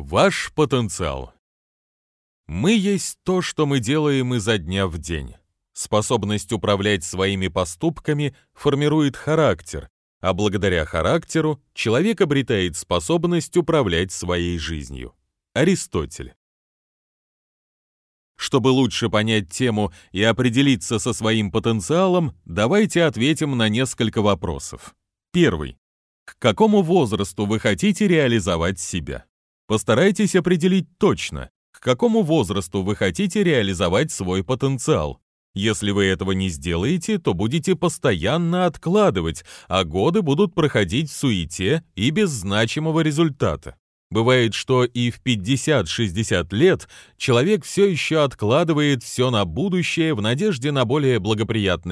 Ваш потенциал. Мы есть то, что мы делаем изо дня в день. Способность управлять своими поступками формирует характер, а благодаря характеру человек обретает способность управлять своей жизнью. Аристотель. Чтобы лучше понять тему и определиться со своим потенциалом, давайте ответим на несколько вопросов. Первый. К какому возрасту вы хотите реализовать себя? Постарайтесь определить точно, к какому возрасту вы хотите реализовать свой потенциал. Если вы этого не сделаете, то будете постоянно откладывать, а годы будут проходить в суете и без значимого результата. Бывает, что и в 50-60 лет человек все еще откладывает все на будущее в надежде на более благоприятное